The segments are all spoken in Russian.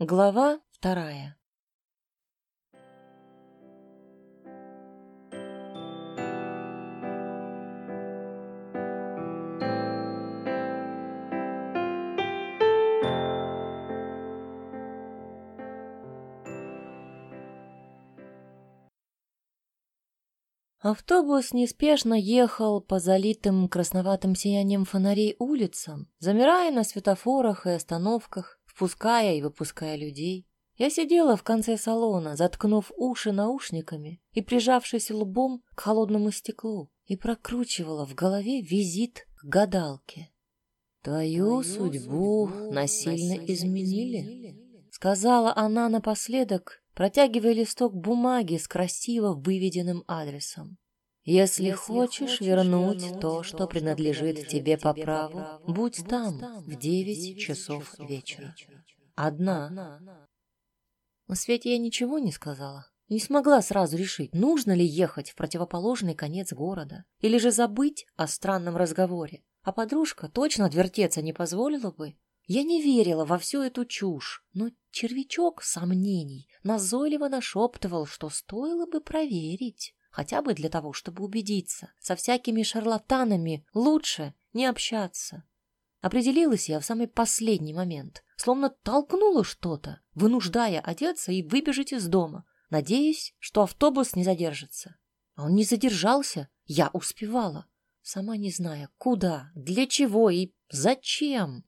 Глава вторая. Автобус неспешно ехал по залитым красноватым сиянием фонарей улицам, замирая на светофорах и остановках, впуская и выпуская людей. Я сидела в конце салона, заткнув уши наушниками и прижавшись лбом к холодному стеклу, и прокручивала в голове визит к гадалке. «Твою, Твою судьбу, судьбу насильно, насильно изменили», изменили, — сказала она напоследок, протягивая листок бумаги с красиво выведенным адресом. Если, хочешь, вернуть, то, что, что принадлежит тебе по праву, будь там в девять часов вечера. Одна. На свете я ничего не сказала. Не смогла сразу решить, нужно ли ехать в противоположный конец города, или же забыть о странном разговоре. А подружка точно отвертеться не позволила бы. Я не верила во всю эту чушь, но червячок сомнений назойливо нашептывал, что стоило бы проверить, хотя бы для того, чтобы убедиться. Со всякими шарлатанами лучше не общаться. Определилась я в самый последний момент, словно толкнула что-то, вынуждая одеться и выбежать из дома, надеясь, что автобус не задержится. А он не задержался, я успевала, сама не зная, куда, для чего и зачем.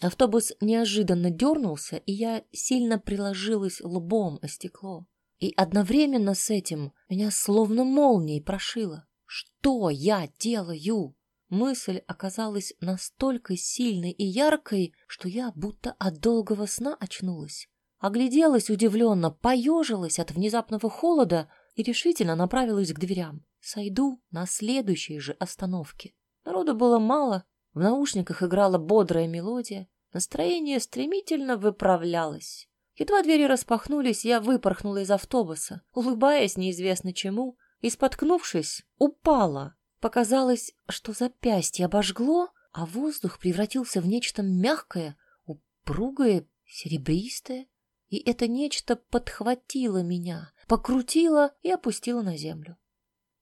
Автобус неожиданно дернулся, и я сильно приложилась лбом о стекло. И одновременно с этим меня словно молнией прошило. Что я делаю? Мысль оказалась настолько сильной и яркой, что я будто от долгого сна очнулась. Огляделась удивленно, поежилась от внезапного холода и решительно направилась к дверям. Сойду на следующей же остановке. Народу было мало, в наушниках играла бодрая мелодия, настроение стремительно выправлялось. Едва двери распахнулись, я выпорхнула из автобуса, улыбаясь неизвестно чему, и, споткнувшись, упала. Показалось, что запястье обожгло, а воздух превратился в нечто мягкое, упругое, серебристое. И это нечто подхватило меня, покрутило и опустило на землю.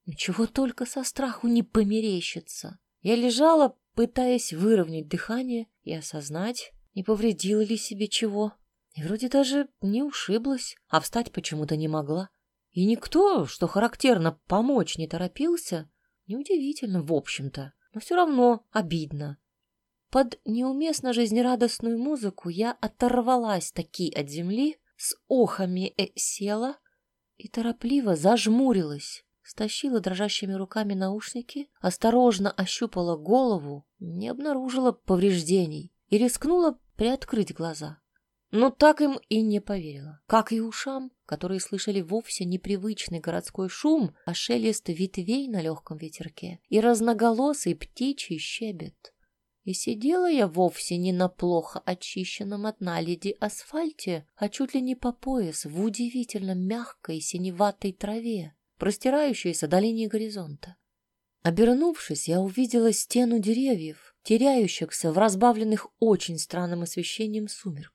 Ничего только со страху не померещится. Я лежала, пытаясь выровнять дыхание и осознать, не повредила ли себе чего. И вроде даже не ушиблась, а встать почему-то не могла. И никто, что характерно, помочь не торопился. Неудивительно, в общем-то, но все равно обидно. Под неуместно жизнерадостную музыку я оторвалась таки от земли, с охами э села и торопливо зажмурилась стащила дрожащими руками наушники, осторожно ощупала голову, не обнаружила повреждений и рискнула приоткрыть глаза. Но так им и не поверила. Как и ушам, которые слышали вовсе непривычный городской шум, а шелест ветвей на легком ветерке и разноголосый птичий щебет. И сидела я вовсе не на плохо очищенном от наледи асфальте, а чуть ли не по пояс в удивительно мягкой синеватой траве простирающаяся до линии горизонта. Обернувшись, я увидела стену деревьев, теряющихся в разбавленных очень странным освещением сумерках.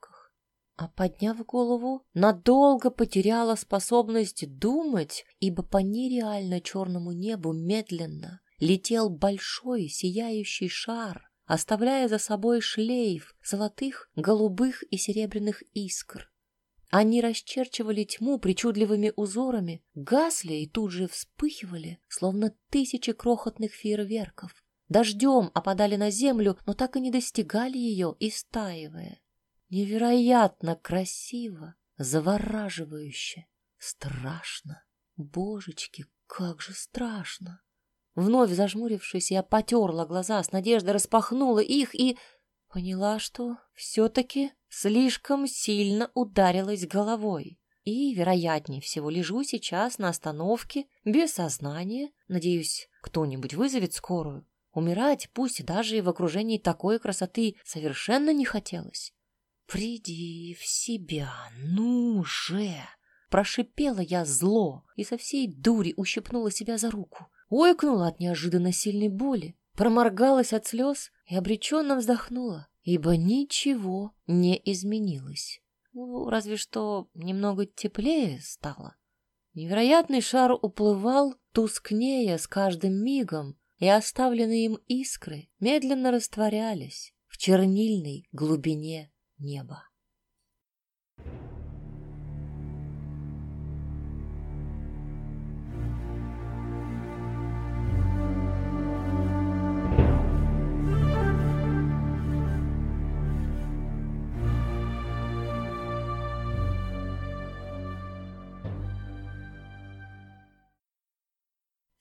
А подняв голову, надолго потеряла способность думать, ибо по нереально черному небу медленно летел большой сияющий шар, оставляя за собой шлейф золотых, голубых и серебряных искр. Они расчерчивали тьму причудливыми узорами, гасли и тут же вспыхивали, словно тысячи крохотных фейерверков. Дождем опадали на землю, но так и не достигали ее, истаивая. Невероятно красиво, завораживающе, страшно. Божечки, как же страшно! Вновь зажмурившись, я потерла глаза, с надеждой распахнула их и поняла, что все-таки слишком сильно ударилась головой. И, вероятнее всего, лежу сейчас на остановке, без сознания. Надеюсь, кто-нибудь вызовет скорую. Умирать, пусть даже и в окружении такой красоты, совершенно не хотелось. «Приди в себя, ну же!» Прошипела я зло и со всей дури ущипнула себя за руку. Ойкнула от неожиданно сильной боли, проморгалась от слез и обреченно вздохнула ибо ничего не изменилось. Ну, разве что немного теплее стало. Невероятный шар уплывал, тускнее с каждым мигом, и оставленные им искры медленно растворялись в чернильной глубине неба.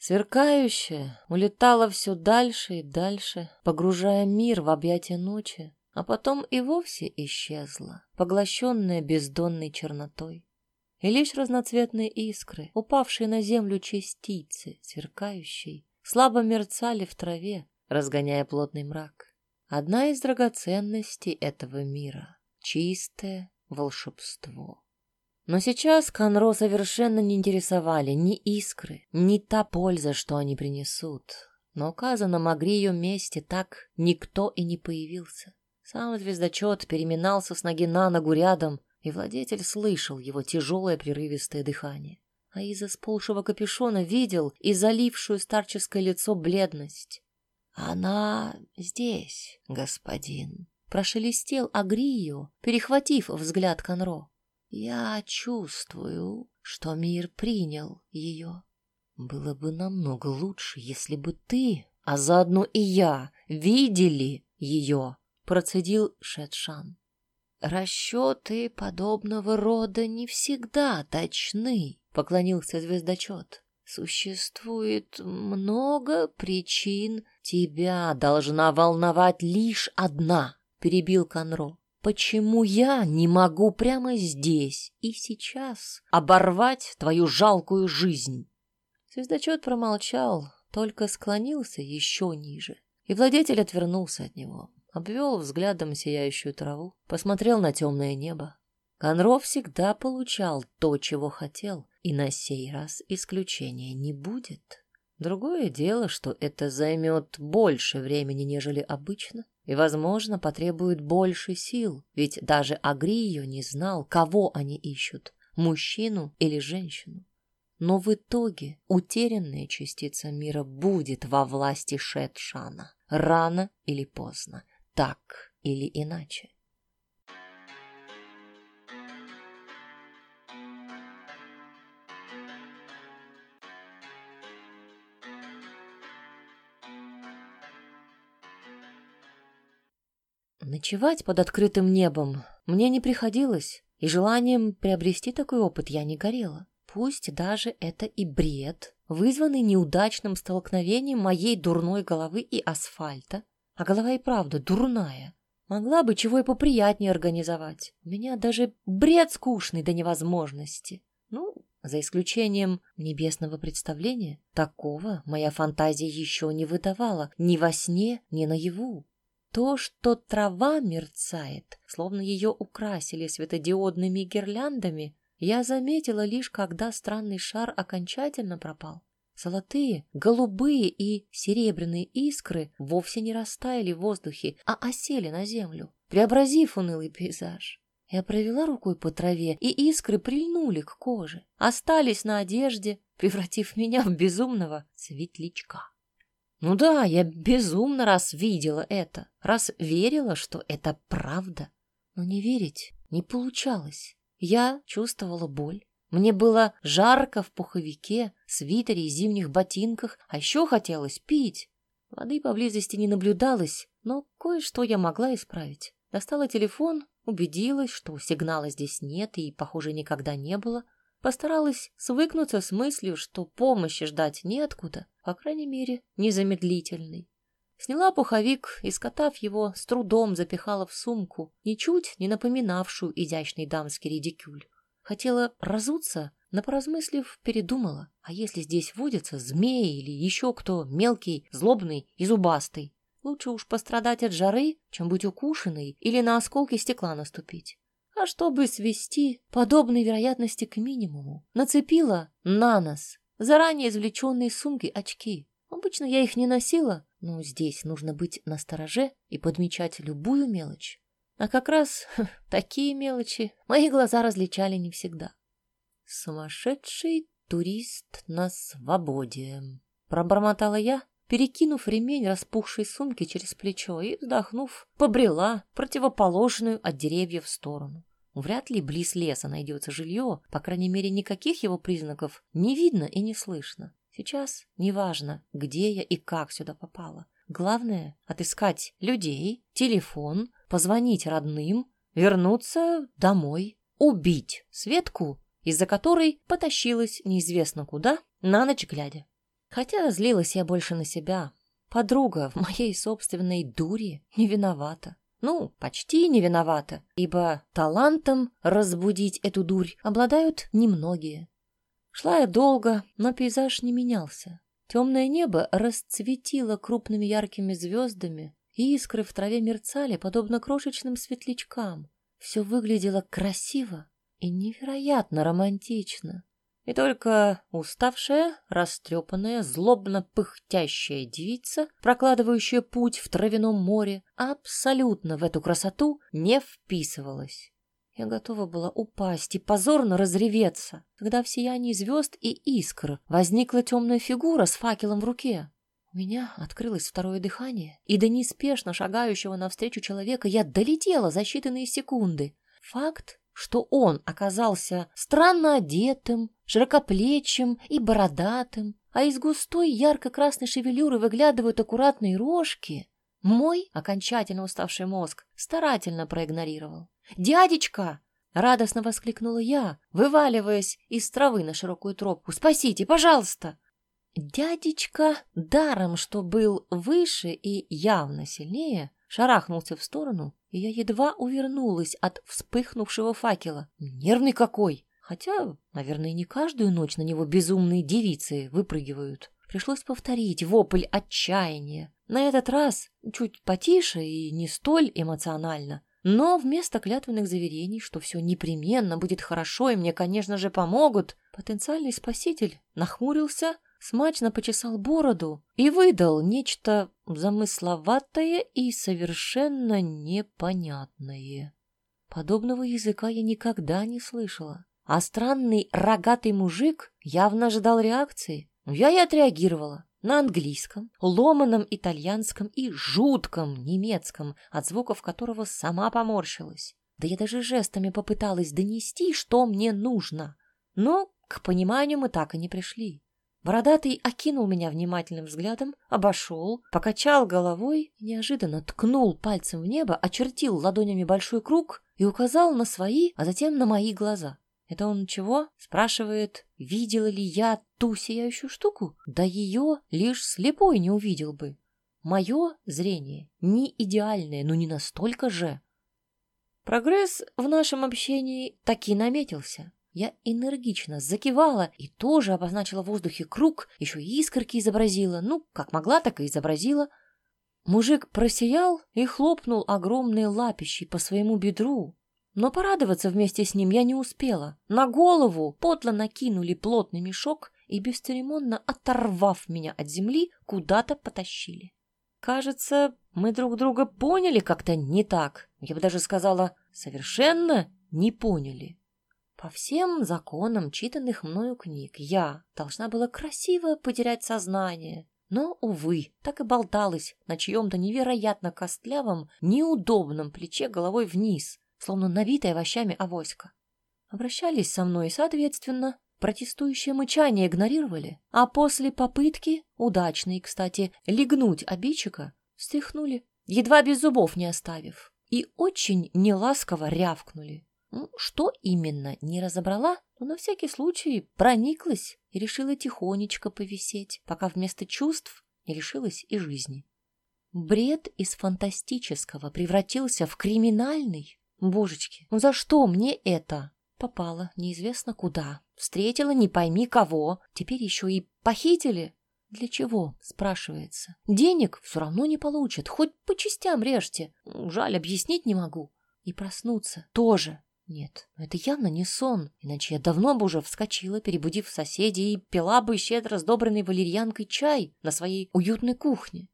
Сверкающая улетала все дальше и дальше, погружая мир в объятия ночи, а потом и вовсе исчезла, поглощенная бездонной чернотой. И лишь разноцветные искры, упавшие на землю частицы, сверкающие, слабо мерцали в траве, разгоняя плотный мрак. Одна из драгоценностей этого мира — чистое волшебство. Но сейчас Конро совершенно не интересовали ни искры, ни та польза, что они принесут. Но указанном Агрию месте так никто и не появился. Сам звездочет переминался с ноги на ногу рядом, и владетель слышал его тяжелое прерывистое дыхание. А из-за сползшего капюшона видел и залившую старческое лицо бледность. «Она здесь, господин», — прошелестел Агрию, перехватив взгляд Конро. Я чувствую, что мир принял ее. Было бы намного лучше, если бы ты, а заодно и я, видели ее, процедил Шетшан. Расчеты подобного рода не всегда точны, поклонился звездочет. Существует много причин. Тебя должна волновать лишь одна, перебил Конро. Почему я не могу прямо здесь и сейчас оборвать твою жалкую жизнь? Звездочет промолчал, только склонился еще ниже, и владетель отвернулся от него, обвел взглядом сияющую траву, посмотрел на темное небо. Конро всегда получал то, чего хотел, и на сей раз исключения не будет. Другое дело, что это займет больше времени, нежели обычно, и, возможно, потребует больше сил, ведь даже Агрию не знал, кого они ищут — мужчину или женщину. Но в итоге утерянная частица мира будет во власти Шетшана, рано или поздно, так или иначе. Ночевать под открытым небом мне не приходилось, и желанием приобрести такой опыт я не горела. Пусть даже это и бред, вызванный неудачным столкновением моей дурной головы и асфальта. А голова и правда дурная. Могла бы чего и поприятнее организовать. У меня даже бред скучный до невозможности. Ну, за исключением небесного представления, такого моя фантазия еще не выдавала ни во сне, ни наяву. То, что трава мерцает, словно ее украсили светодиодными гирляндами, я заметила лишь, когда странный шар окончательно пропал. Золотые, голубые и серебряные искры вовсе не растаяли в воздухе, а осели на землю, преобразив унылый пейзаж. Я провела рукой по траве, и искры прильнули к коже, остались на одежде, превратив меня в безумного светлячка. Ну да, я безумно раз видела это, раз верила, что это правда. Но не верить не получалось. Я чувствовала боль. Мне было жарко в пуховике, свитере и зимних ботинках, а еще хотелось пить. Воды поблизости не наблюдалось, но кое-что я могла исправить. Достала телефон, убедилась, что сигнала здесь нет и, похоже, никогда не было. Постаралась свыкнуться с мыслью, что помощи ждать неоткуда, по крайней мере, незамедлительной. Сняла пуховик и, скотав его, с трудом запихала в сумку, ничуть не напоминавшую изящный дамский редикюль. Хотела разуться, но, поразмыслив, передумала, а если здесь водятся змеи или еще кто мелкий, злобный и зубастый? Лучше уж пострадать от жары, чем быть укушенной или на осколки стекла наступить а чтобы свести подобные вероятности к минимуму, нацепила на нос заранее извлеченные сумки очки. Обычно я их не носила, но здесь нужно быть настороже и подмечать любую мелочь. А как раз такие мелочи мои глаза различали не всегда. Сумасшедший турист на свободе. Пробормотала я, перекинув ремень распухшей сумки через плечо и, вздохнув, побрела противоположную от деревьев сторону. Вряд ли близ леса найдется жилье, по крайней мере, никаких его признаков не видно и не слышно. Сейчас неважно, где я и как сюда попала. Главное — отыскать людей, телефон, позвонить родным, вернуться домой, убить Светку, из-за которой потащилась неизвестно куда, на ночь глядя. Хотя злилась я больше на себя. Подруга в моей собственной дуре не виновата. Ну, почти не виновата, ибо талантом разбудить эту дурь обладают немногие. Шла я долго, но пейзаж не менялся. Темное небо расцветило крупными яркими звездами, искры в траве мерцали, подобно крошечным светлячкам. Все выглядело красиво и невероятно романтично. И только уставшая, растрепанная, злобно пыхтящая девица, прокладывающая путь в травяном море, абсолютно в эту красоту не вписывалась. Я готова была упасть и позорно разреветься, когда в сиянии звезд и искр возникла темная фигура с факелом в руке. У меня открылось второе дыхание, и до неспешно шагающего навстречу человека я долетела за считанные секунды. Факт, что он оказался странно одетым, широкоплечим и бородатым, а из густой ярко-красной шевелюры выглядывают аккуратные рожки, мой окончательно уставший мозг старательно проигнорировал. «Дядечка!» — радостно воскликнула я, вываливаясь из травы на широкую тропку. «Спасите, пожалуйста!» Дядечка, даром что был выше и явно сильнее, шарахнулся в сторону, и я едва увернулась от вспыхнувшего факела. Нервный какой! Хотя, наверное, не каждую ночь на него безумные девицы выпрыгивают. Пришлось повторить вопль отчаяния. На этот раз чуть потише и не столь эмоционально. Но вместо клятвенных заверений, что все непременно будет хорошо и мне, конечно же, помогут, потенциальный спаситель нахмурился, смачно почесал бороду и выдал нечто замысловатое и совершенно непонятное. Подобного языка я никогда не слышала, а странный рогатый мужик явно ожидал реакции. Я и отреагировала на английском, ломаном итальянском и жутком немецком, от звуков которого сама поморщилась. Да я даже жестами попыталась донести, что мне нужно. Но к пониманию мы так и не пришли. Бородатый окинул меня внимательным взглядом, обошел, покачал головой неожиданно ткнул пальцем в небо, очертил ладонями большой круг и указал на свои, а затем на мои глаза. Это он чего? Спрашивает, видела ли я ту сияющую штуку? Да ее лишь слепой не увидел бы. Мое зрение не идеальное, но не настолько же. Прогресс в нашем общении таки наметился. Я энергично закивала и тоже обозначила в воздухе круг, еще и искорки изобразила. Ну, как могла, так и изобразила. Мужик просиял и хлопнул огромной лапищей по своему бедру, но порадоваться вместе с ним я не успела. На голову подло накинули плотный мешок и, бесцеремонно оторвав меня от земли, куда-то потащили. Кажется, мы друг друга поняли как-то не так. Я бы даже сказала, совершенно не поняли. По всем законам читанных мною книг я должна была красиво потерять сознание. Но, увы, так и болталась на чьем-то невероятно костлявом, неудобном плече головой вниз, словно навитая овощами авоська. Обращались со мной, соответственно, протестующее мычание игнорировали, а после попытки, удачной, кстати, легнуть обидчика, встряхнули, едва без зубов не оставив, и очень неласково рявкнули. Ну, что именно, не разобрала, но на всякий случай прониклась и решила тихонечко повисеть, пока вместо чувств не решилась и жизни. Бред из фантастического превратился в криминальный. Божечки, ну за что мне это? Попала неизвестно куда, встретила не пойми кого, теперь еще и похитили. Для чего, спрашивается. Денег все равно не получат, хоть по частям режьте. Жаль, объяснить не могу. И проснуться тоже. Нет, это явно не сон, иначе я давно бы уже вскочила, перебудив соседей, и пила бы щедро сдобренный валерьянкой чай на своей уютной кухне.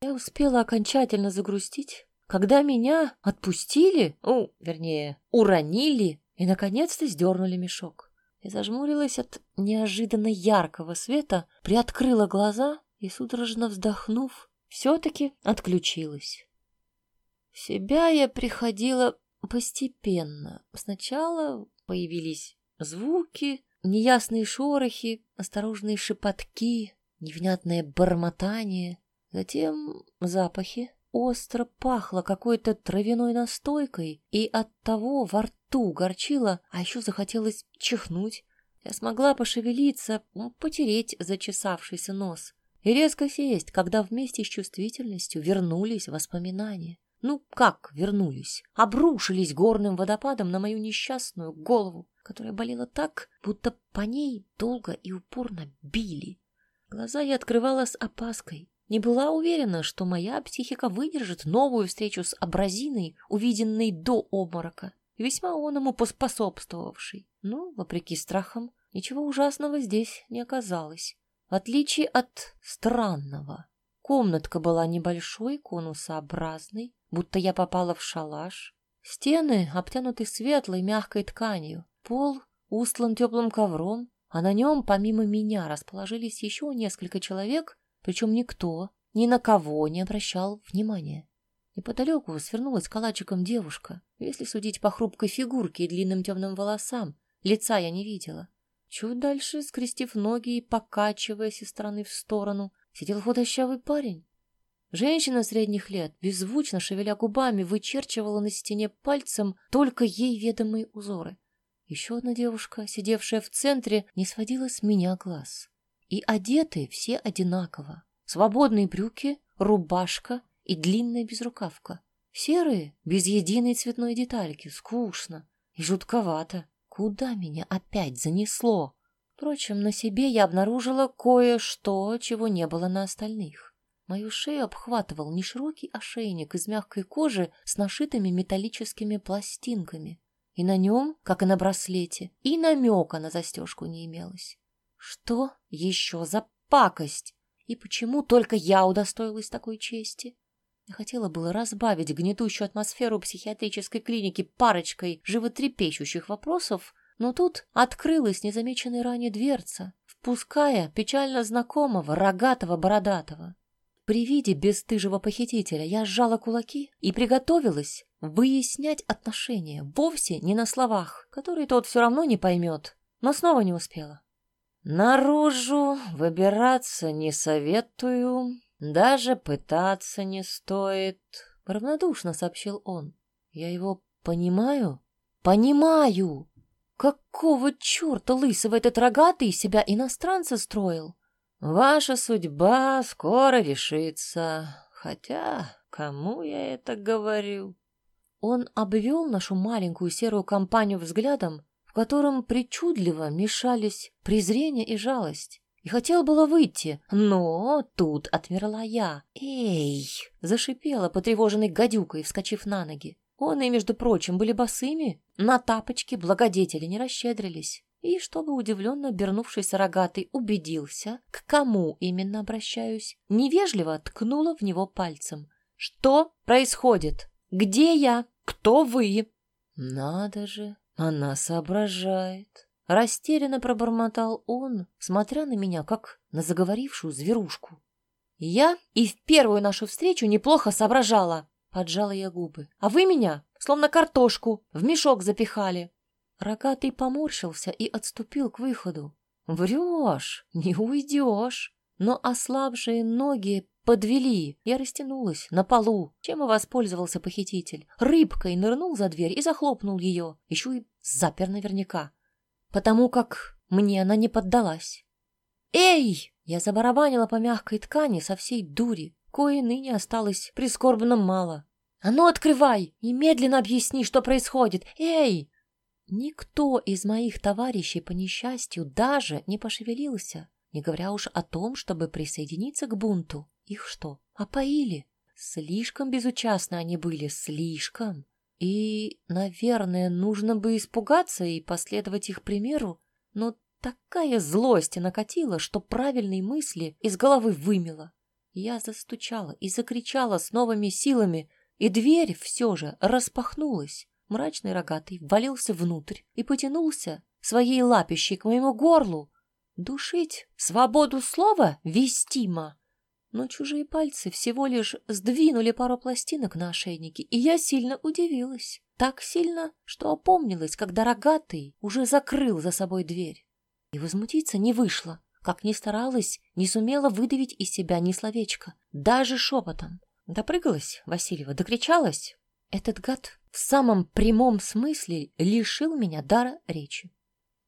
Я успела окончательно загрустить, когда меня отпустили, ну, вернее, уронили и, наконец-то, сдернули мешок. Я зажмурилась от неожиданно яркого света, приоткрыла глаза и, судорожно вздохнув, все-таки отключилась. В себя я приходила постепенно. Сначала появились звуки, неясные шорохи, осторожные шепотки, невнятное бормотание, затем запахи. Остро пахло какой-то травяной настойкой, и от того во рту горчило, а еще захотелось чихнуть. Я смогла пошевелиться, потереть зачесавшийся нос и резко сесть, когда вместе с чувствительностью вернулись воспоминания. Ну, как вернулись? Обрушились горным водопадом на мою несчастную голову, которая болела так, будто по ней долго и упорно били. Глаза я открывала с опаской. Не была уверена, что моя психика выдержит новую встречу с абразиной, увиденной до обморока, весьма оному поспособствовавшей. Но, вопреки страхам, ничего ужасного здесь не оказалось. В отличие от странного. Комнатка была небольшой, конусообразной, будто я попала в шалаш. Стены обтянуты светлой мягкой тканью, пол устлан теплым ковром, а на нем, помимо меня, расположились еще несколько человек, причем никто ни на кого не обращал внимания. Неподалеку свернулась калачиком девушка. Если судить по хрупкой фигурке и длинным темным волосам, лица я не видела. Чуть дальше, скрестив ноги и покачиваясь из стороны в сторону, сидел худощавый парень. Женщина средних лет, беззвучно шевеля губами, вычерчивала на стене пальцем только ей ведомые узоры. Еще одна девушка, сидевшая в центре, не сводила с меня глаз. И одеты все одинаково. Свободные брюки, рубашка и длинная безрукавка. Серые, без единой цветной детальки, скучно и жутковато. Куда меня опять занесло? Впрочем, на себе я обнаружила кое-что, чего не было на остальных. Мою шею обхватывал неширокий ошейник из мягкой кожи с нашитыми металлическими пластинками. И на нем, как и на браслете, и намека на застежку не имелось. Что еще за пакость? И почему только я удостоилась такой чести? Я хотела было разбавить гнетущую атмосферу психиатрической клиники парочкой животрепещущих вопросов, но тут открылась незамеченная ранее дверца, впуская печально знакомого рогатого бородатого. При виде бесстыжего похитителя я сжала кулаки и приготовилась выяснять отношения, вовсе не на словах, которые тот все равно не поймет, но снова не успела. «Наружу выбираться не советую, даже пытаться не стоит», — равнодушно сообщил он. «Я его понимаю?» «Понимаю! Какого черта лысого этот рогатый себя иностранца строил?» Ваша судьба скоро решится. Хотя, кому я это говорю? Он обвел нашу маленькую серую компанию взглядом, в котором причудливо мешались презрение и жалость. И хотел было выйти, но тут отмерла я. «Эй!» — зашипела потревоженной гадюкой, вскочив на ноги. Он и, между прочим, были босыми, на тапочки благодетели не расщедрились и, чтобы удивленно обернувшийся рогатый убедился, к кому именно обращаюсь, невежливо ткнула в него пальцем. «Что происходит? Где я? Кто вы?» «Надо же, она соображает!» Растерянно пробормотал он, смотря на меня, как на заговорившую зверушку. «Я и в первую нашу встречу неплохо соображала!» Поджала я губы. «А вы меня, словно картошку, в мешок запихали!» Рогатый поморщился и отступил к выходу. «Врешь, не уйдешь!» Но ослабшие ноги подвели. Я растянулась на полу, чем и воспользовался похититель. Рыбкой нырнул за дверь и захлопнул ее, еще и запер наверняка, потому как мне она не поддалась. «Эй!» Я забарабанила по мягкой ткани со всей дури, кое ныне осталось прискорбно мало. «А ну, открывай! Немедленно объясни, что происходит! Эй!» Никто из моих товарищей по несчастью даже не пошевелился, не говоря уж о том, чтобы присоединиться к бунту. Их что, опоили? Слишком безучастны они были, слишком. И, наверное, нужно бы испугаться и последовать их примеру, но такая злость накатила, что правильные мысли из головы вымела. Я застучала и закричала с новыми силами, и дверь все же распахнулась. Мрачный рогатый ввалился внутрь и потянулся своей лапищей к моему горлу. Душить свободу слова вестимо. Но чужие пальцы всего лишь сдвинули пару пластинок на ошейнике, и я сильно удивилась. Так сильно, что опомнилась, когда рогатый уже закрыл за собой дверь. И возмутиться не вышло. Как ни старалась, не сумела выдавить из себя ни словечко, даже шепотом. Допрыгалась Васильева, докричалась. Этот гад в самом прямом смысле лишил меня дара речи.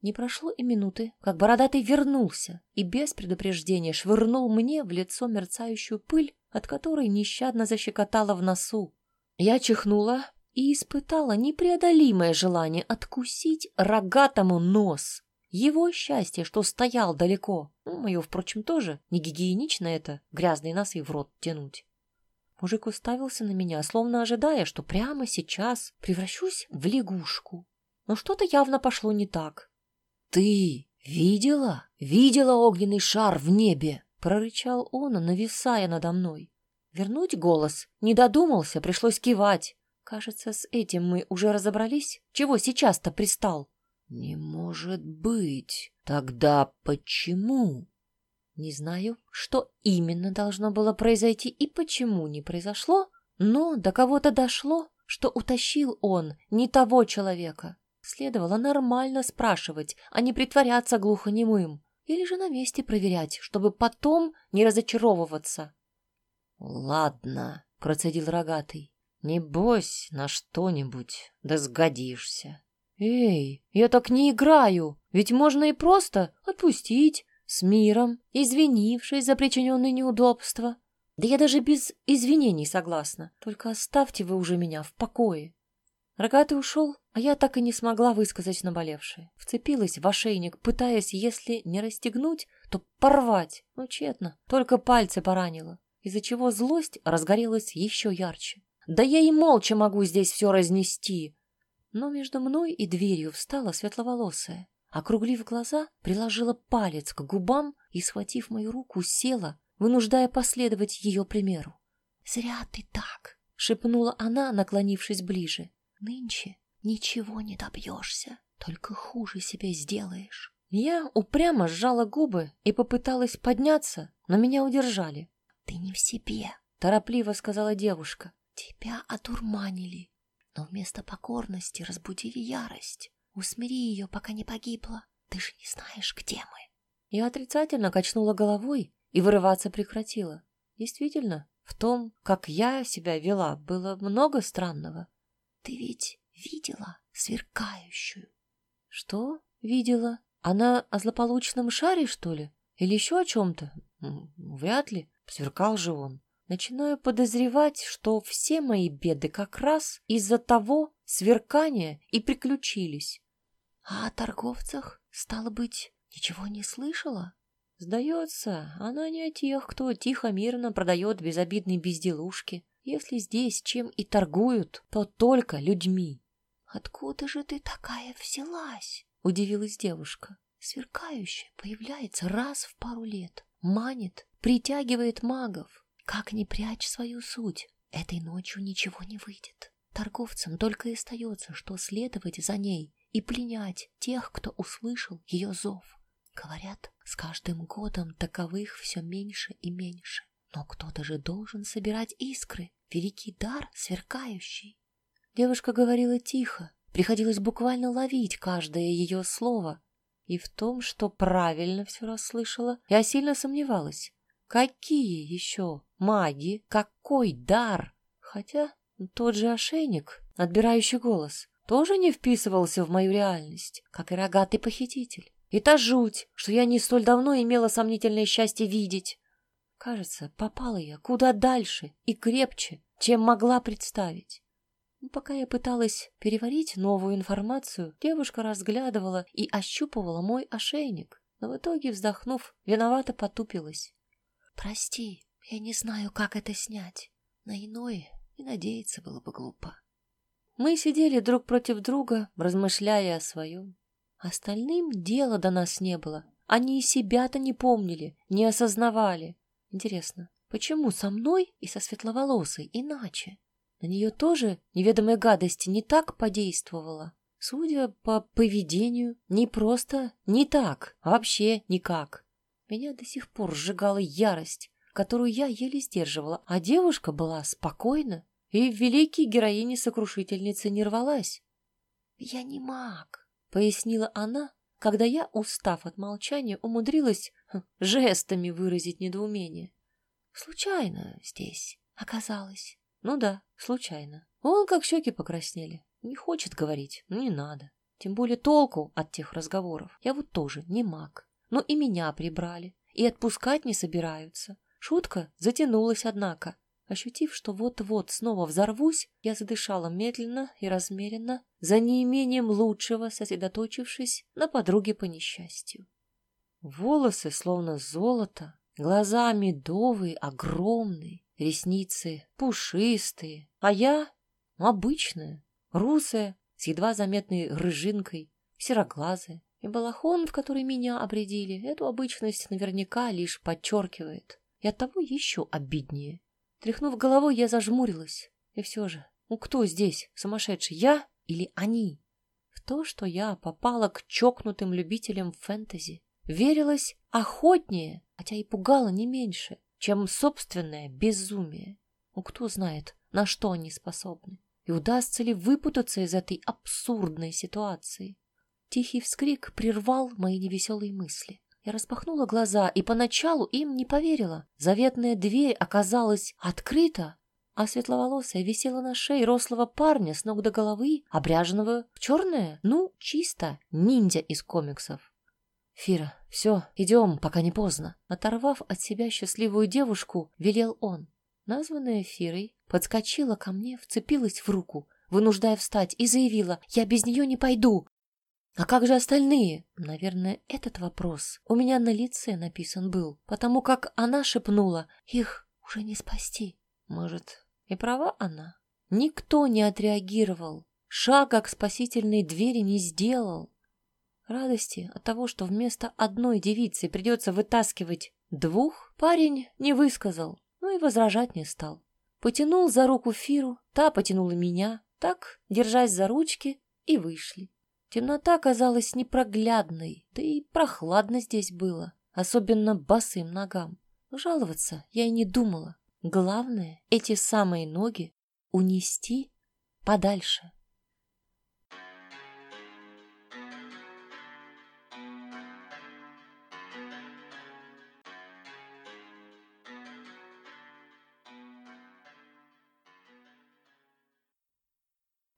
Не прошло и минуты, как бородатый вернулся и без предупреждения швырнул мне в лицо мерцающую пыль, от которой нещадно защекотала в носу. Я чихнула и испытала непреодолимое желание откусить рогатому нос. Его счастье, что стоял далеко. Ну, мое, впрочем, тоже. Не гигиенично это, грязные носы в рот тянуть. Мужик уставился на меня, словно ожидая, что прямо сейчас превращусь в лягушку. Но что-то явно пошло не так. «Ты видела? Видела огненный шар в небе?» — прорычал он, нависая надо мной. Вернуть голос не додумался, пришлось кивать. Кажется, с этим мы уже разобрались. Чего сейчас-то пристал? «Не может быть. Тогда почему?» Не знаю, что именно должно было произойти и почему не произошло, но до кого-то дошло, что утащил он не того человека. Следовало нормально спрашивать, а не притворяться глухонемым. Или же на месте проверять, чтобы потом не разочаровываться. — Ладно, — процедил рогатый, — небось на что-нибудь да сгодишься. — Эй, я так не играю, ведь можно и просто отпустить, с миром, извинившись за причиненные неудобства. Да я даже без извинений согласна, только оставьте вы уже меня в покое. Рогатый ушел, а я так и не смогла высказать наболевшее. Вцепилась в ошейник, пытаясь, если не расстегнуть, то порвать. Но тщетно, только пальцы поранила, из-за чего злость разгорелась еще ярче. Да я и молча могу здесь все разнести. Но между мной и дверью встала светловолосая. Округлив глаза, приложила палец к губам и, схватив мою руку, села, вынуждая последовать ее примеру. «Зря ты так!» — шепнула она, наклонившись ближе. «Нынче ничего не добьешься, только хуже себе сделаешь». Я упрямо сжала губы и попыталась подняться, но меня удержали. «Ты не в себе», — торопливо сказала девушка. «Тебя одурманили, но вместо покорности разбудили ярость. Усмири ее, пока не погибла. Ты же не знаешь, где мы. Я отрицательно качнула головой и вырываться прекратила. Действительно, в том, как я себя вела, было много странного. Ты ведь видела сверкающую? Что видела? Она о злополучном шаре, что ли? Или еще о чем-то? Вряд ли. Сверкал же он. Начинаю подозревать, что все мои беды как раз из-за того сверкания и приключились. А о торговцах, стало быть, ничего не слышала? Сдается, она не о тех, кто тихо-мирно продает безобидные безделушки. Если здесь чем и торгуют, то только людьми. «Откуда же ты такая взялась?» — удивилась девушка. «Сверкающая появляется раз в пару лет, манит, притягивает магов. Как не прячь свою суть, этой ночью ничего не выйдет. Торговцам только и остается, что следовать за ней и пленять тех, кто услышал ее зов. Говорят, с каждым годом таковых все меньше и меньше. Но кто-то же должен собирать искры, великий дар сверкающий. Девушка говорила тихо, приходилось буквально ловить каждое ее слово. И в том, что правильно все расслышала, я сильно сомневалась. Какие еще маги, какой дар? Хотя тот же ошейник, отбирающий голос, тоже не вписывался в мою реальность, как и рогатый похититель. И та жуть, что я не столь давно имела сомнительное счастье видеть. Кажется, попала я куда дальше и крепче, чем могла представить. Пока я пыталась переварить новую информацию, девушка разглядывала и ощупывала мой ошейник, но в итоге, вздохнув, виновато потупилась. «Прости, я не знаю, как это снять. На иное и надеяться было бы глупо». Мы сидели друг против друга, размышляя о своем. Остальным дела до нас не было. Они и себя-то не помнили, не осознавали. Интересно, почему со мной и со светловолосой иначе? На нее тоже неведомая гадость не так подействовала. Судя по поведению, не просто не так, а вообще никак. Меня до сих пор сжигала ярость, которую я еле сдерживала, а девушка была спокойна и в великие героини-сокрушительницы не рвалась. «Я не маг», — пояснила она, когда я, устав от молчания, умудрилась хм, жестами выразить недоумение. «Случайно здесь оказалось». «Ну да, случайно. Он как щеки покраснели. Не хочет говорить, ну не надо. Тем более толку от тех разговоров. Я вот тоже не маг. Но и меня прибрали. И отпускать не собираются. Шутка затянулась, однако. Ощутив, что вот-вот снова взорвусь, я задышала медленно и размеренно, за неимением лучшего сосредоточившись на подруге по несчастью. Волосы словно золото, глаза медовые, огромные, ресницы пушистые, а я обычная, русая, с едва заметной рыжинкой, сероглазая. И балахон, в который меня обредили, эту обычность наверняка лишь подчеркивает. И оттого еще обиднее. Тряхнув головой, я зажмурилась. И все же, ну кто здесь, сумасшедший, я или они? В то, что я попала к чокнутым любителям фэнтези, верилась охотнее, хотя и пугала не меньше, чем собственное безумие. Ну кто знает, на что они способны, и удастся ли выпутаться из этой абсурдной ситуации. Тихий вскрик прервал мои невеселые мысли. Я распахнула глаза и поначалу им не поверила. Заветная дверь оказалась открыта, а светловолосая висела на шее рослого парня с ног до головы, обряженного в черное, ну, чисто, ниндзя из комиксов. «Фира, все, идем, пока не поздно». Оторвав от себя счастливую девушку, велел он. Названная Фирой подскочила ко мне, вцепилась в руку, вынуждая встать, и заявила, «Я без нее не пойду, а как же остальные? Наверное, этот вопрос у меня на лице написан был, потому как она шепнула, их уже не спасти. Может, и права она? Никто не отреагировал, шага к спасительной двери не сделал. Радости от того, что вместо одной девицы придется вытаскивать двух, парень не высказал, но и возражать не стал. Потянул за руку Фиру, та потянула меня, так, держась за ручки, и вышли. Темнота казалась непроглядной, да и прохладно здесь было, особенно босым ногам. Жаловаться я и не думала. Главное, эти самые ноги унести подальше.